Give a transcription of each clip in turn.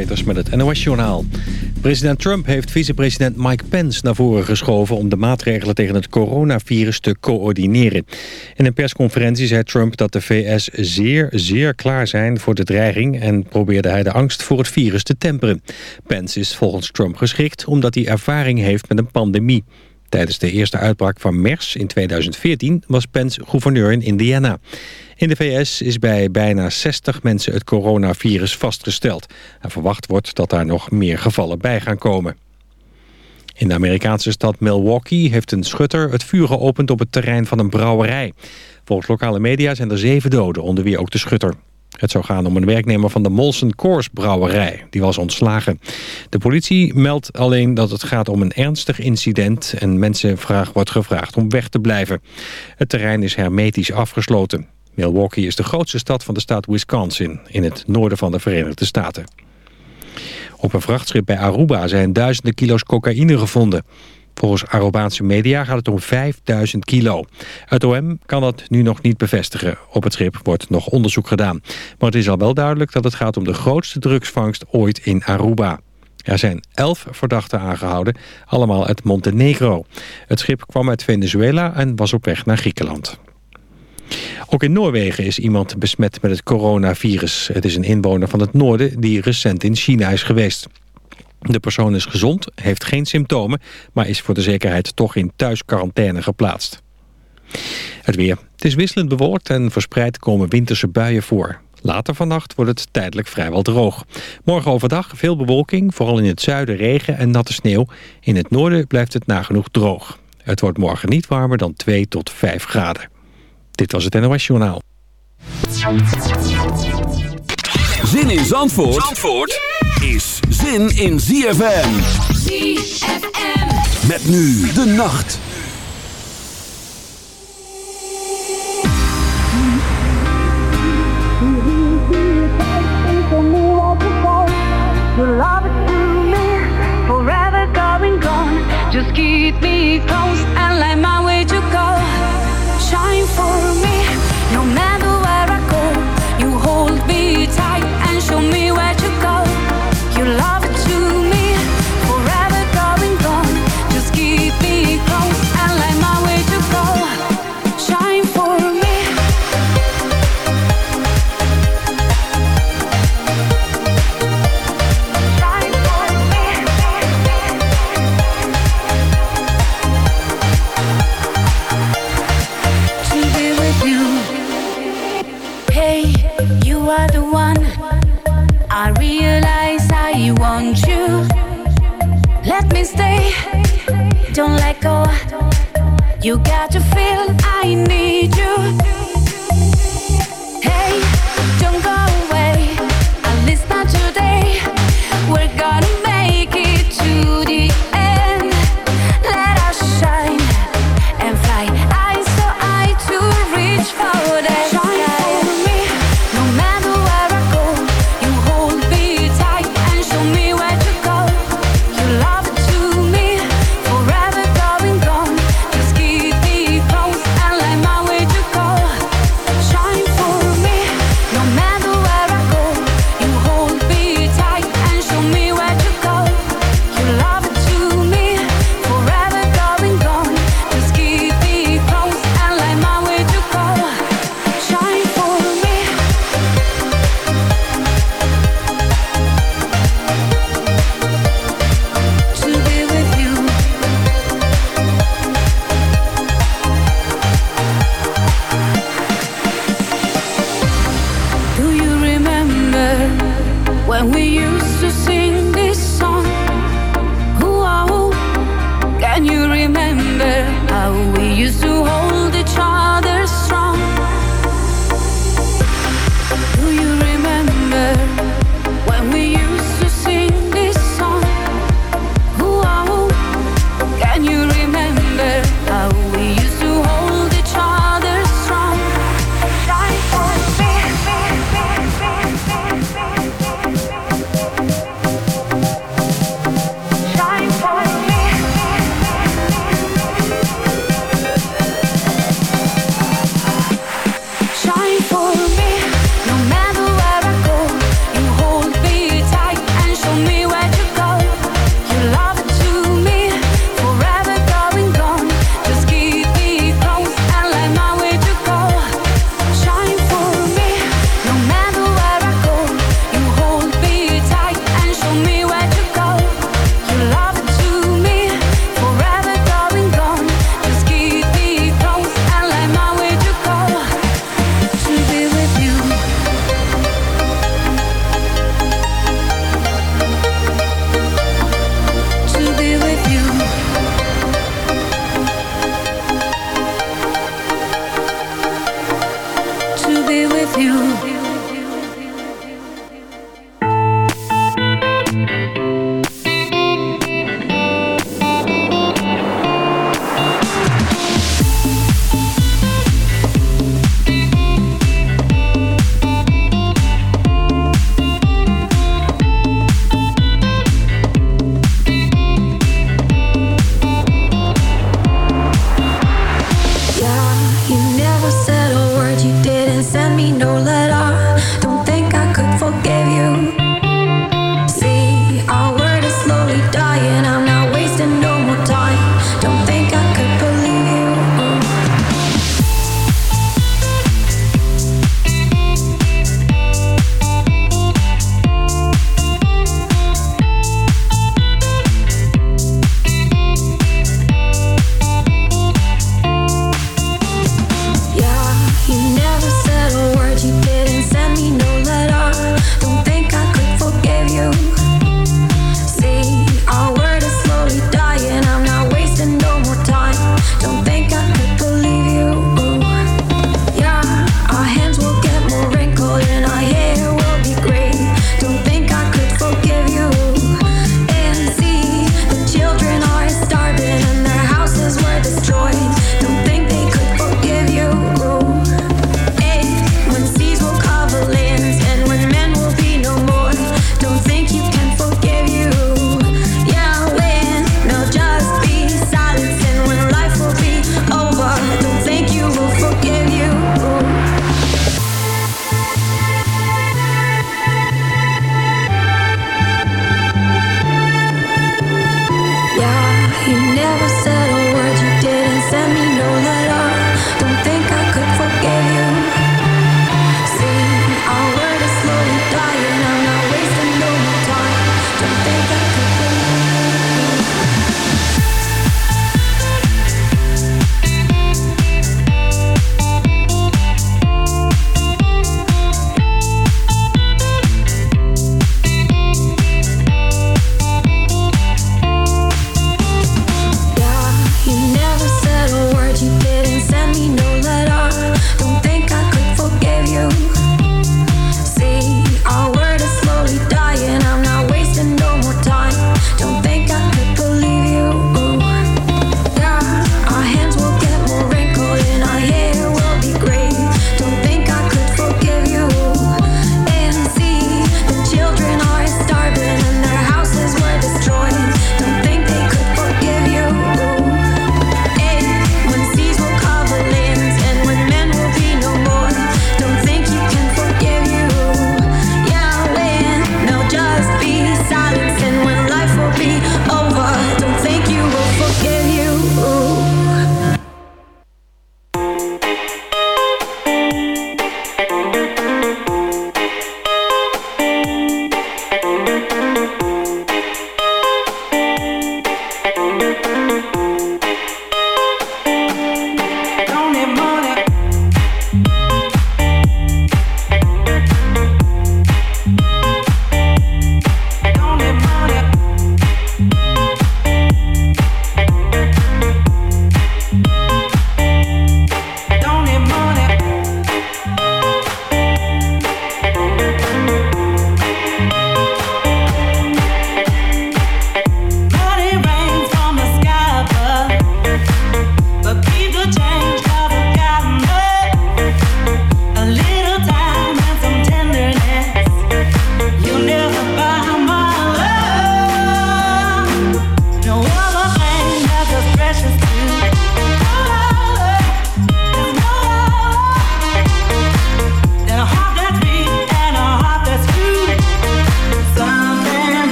Peters met het NOS-journaal. President Trump heeft vicepresident Mike Pence naar voren geschoven... om de maatregelen tegen het coronavirus te coördineren. In een persconferentie zei Trump dat de VS zeer, zeer klaar zijn voor de dreiging... en probeerde hij de angst voor het virus te temperen. Pence is volgens Trump geschikt omdat hij ervaring heeft met een pandemie. Tijdens de eerste uitbraak van MERS in 2014 was Pence gouverneur in Indiana. In de VS is bij bijna 60 mensen het coronavirus vastgesteld. En verwacht wordt dat daar nog meer gevallen bij gaan komen. In de Amerikaanse stad Milwaukee heeft een schutter het vuur geopend op het terrein van een brouwerij. Volgens lokale media zijn er zeven doden, onder wie ook de schutter. Het zou gaan om een werknemer van de Molson Coors brouwerij. Die was ontslagen. De politie meldt alleen dat het gaat om een ernstig incident... en mensen vraag, wordt gevraagd om weg te blijven. Het terrein is hermetisch afgesloten. Milwaukee is de grootste stad van de staat Wisconsin... in het noorden van de Verenigde Staten. Op een vrachtschip bij Aruba zijn duizenden kilo's cocaïne gevonden. Volgens Arubaanse media gaat het om 5000 kilo. Het OM kan dat nu nog niet bevestigen. Op het schip wordt nog onderzoek gedaan. Maar het is al wel duidelijk dat het gaat om de grootste drugsvangst ooit in Aruba. Er zijn elf verdachten aangehouden, allemaal uit Montenegro. Het schip kwam uit Venezuela en was op weg naar Griekenland. Ook in Noorwegen is iemand besmet met het coronavirus. Het is een inwoner van het noorden die recent in China is geweest. De persoon is gezond, heeft geen symptomen... maar is voor de zekerheid toch in thuisquarantaine geplaatst. Het weer. Het is wisselend bewolkt en verspreid komen winterse buien voor. Later vannacht wordt het tijdelijk vrijwel droog. Morgen overdag veel bewolking, vooral in het zuiden regen en natte sneeuw. In het noorden blijft het nagenoeg droog. Het wordt morgen niet warmer dan 2 tot 5 graden. Dit was het NOS Journaal. Zin in Zandvoort, Zandvoort is zin in ZFM. ZFM. Met nu de nacht. Just keep me close and let my way to go. Shine for me, no matter You got to feel I need you. you.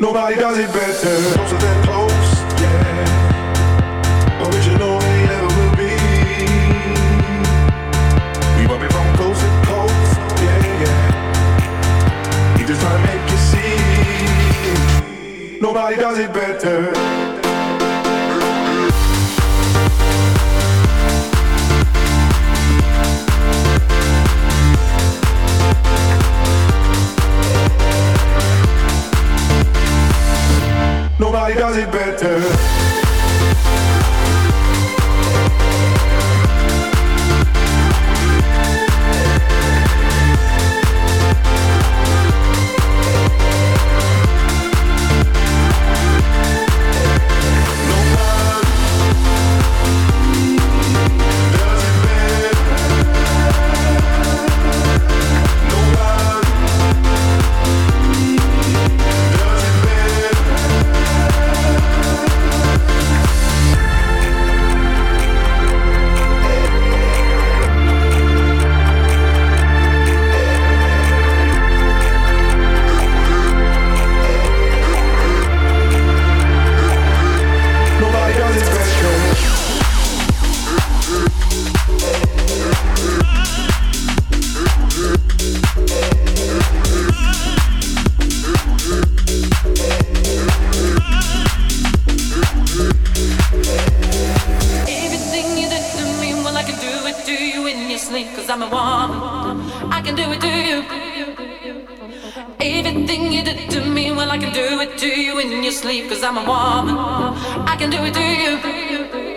Nobody does it better. Closer than close, yeah. Original they ever will be. We rub it from close to close, yeah, yeah. We just try to make you see. Nobody does it better. do it you in your sleep, cause I'm a woman. I can do it to you. Everything you did to me, well, I can do it to you in your sleep, cause I'm a woman. I can do it to you.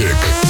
Kick.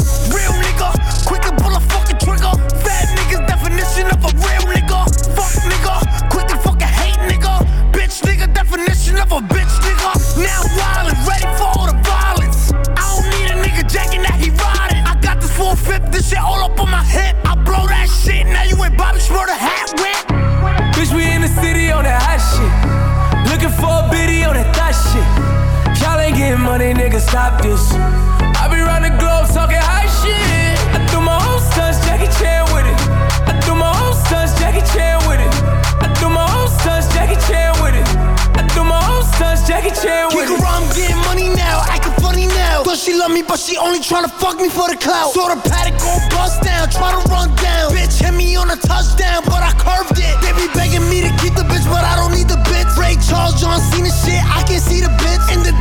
Stop this. I be round the globe talking high shit. I do my own stunts, Jackie Chan with it. I do my own stunts, Jackie Chan with it. I do my own stunts, Jackie Chan with it. I do my own stunts, Jackie Chan with Kick it. around, I'm getting money now, acting funny now. Does she love me, but she only tryna fuck me for the clout. Saw the Patek go bust down, try to run down. Bitch hit me on a touchdown, but I curved it. They be begging me to keep the bitch, but I don't need the bits. Ray Charles, John Cena shit, I can see the bits. In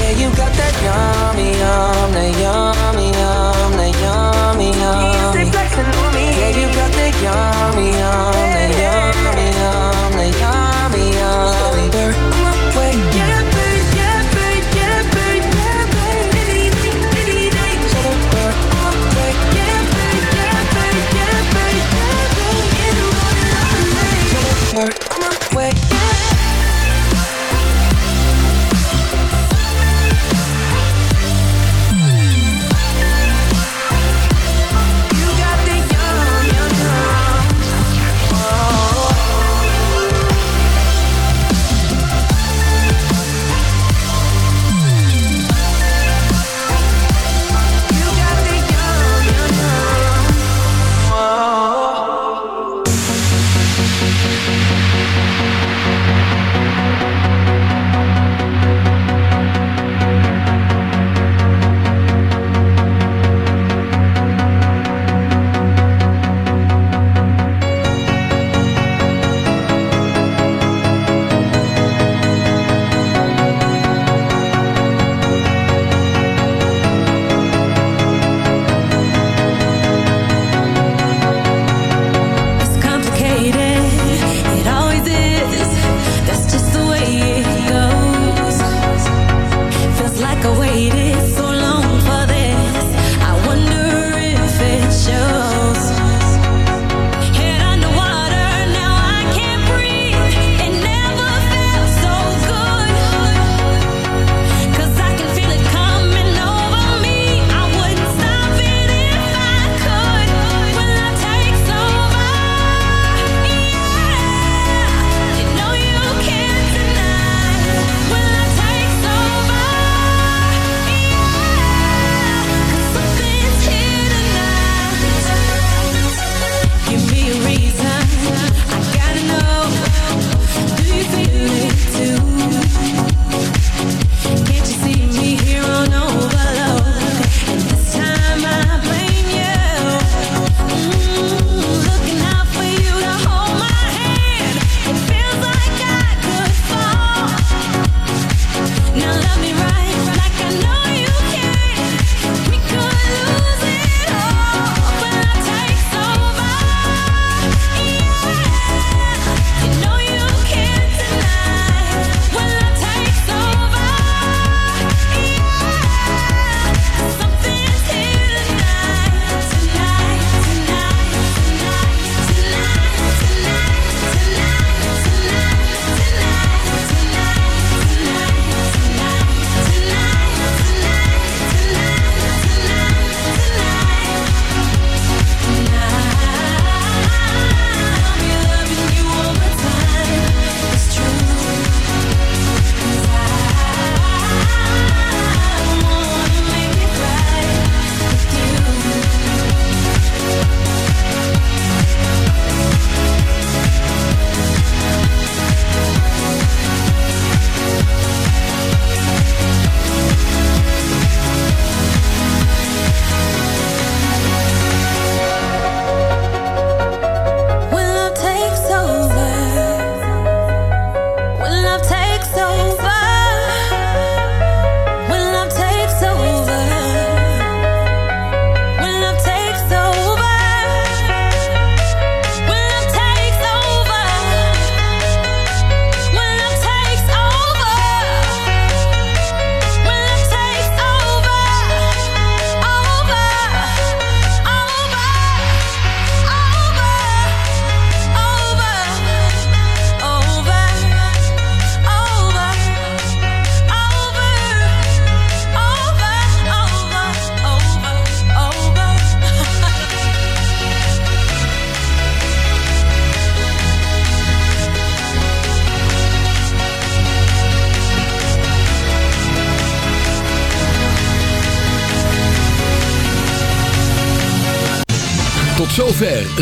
Yeah, you got that yummy, yum, that yummy, yum, that yummy, yummy. Yeah, you got that yummy, yum, that yummy, yum, that yummy, yummy. Word on my way, yeah, babe, yeah, babe, yeah, babe, yeah, babe. Any day, any day. Word on my way, yeah, babe, yeah, babe, yeah, babe, yeah, babe. In the morning or late. The